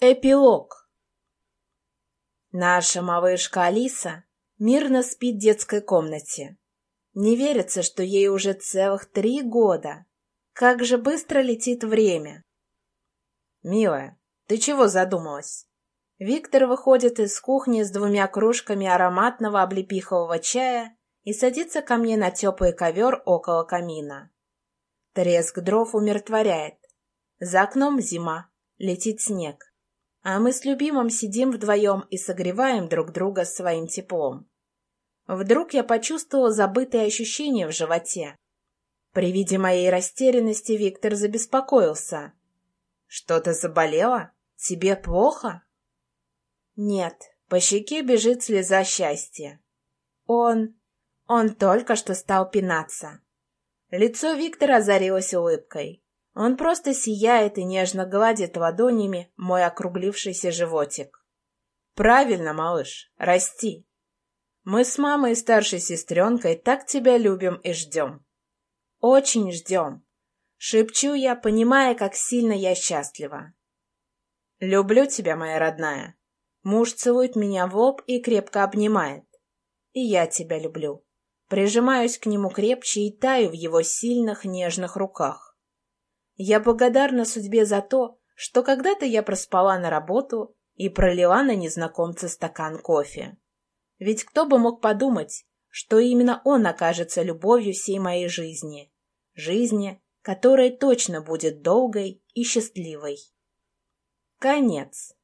Эпилог. Наша малышка Алиса мирно спит в детской комнате. Не верится, что ей уже целых три года. Как же быстро летит время. Милая, ты чего задумалась? Виктор выходит из кухни с двумя кружками ароматного облепихового чая и садится ко мне на теплый ковер около камина. Треск дров умиротворяет. За окном зима, летит снег а мы с любимым сидим вдвоем и согреваем друг друга своим теплом. Вдруг я почувствовала забытые ощущения в животе. При виде моей растерянности Виктор забеспокоился. «Что-то заболело? Тебе плохо?» «Нет, по щеке бежит слеза счастья. Он... он только что стал пинаться». Лицо Виктора озарилось улыбкой. Он просто сияет и нежно гладит ладонями мой округлившийся животик. Правильно, малыш, расти. Мы с мамой и старшей сестренкой так тебя любим и ждем. Очень ждем. Шепчу я, понимая, как сильно я счастлива. Люблю тебя, моя родная. Муж целует меня в лоб и крепко обнимает. И я тебя люблю. Прижимаюсь к нему крепче и таю в его сильных нежных руках. Я благодарна судьбе за то, что когда-то я проспала на работу и пролила на незнакомца стакан кофе. Ведь кто бы мог подумать, что именно он окажется любовью всей моей жизни. Жизни, которая точно будет долгой и счастливой. Конец.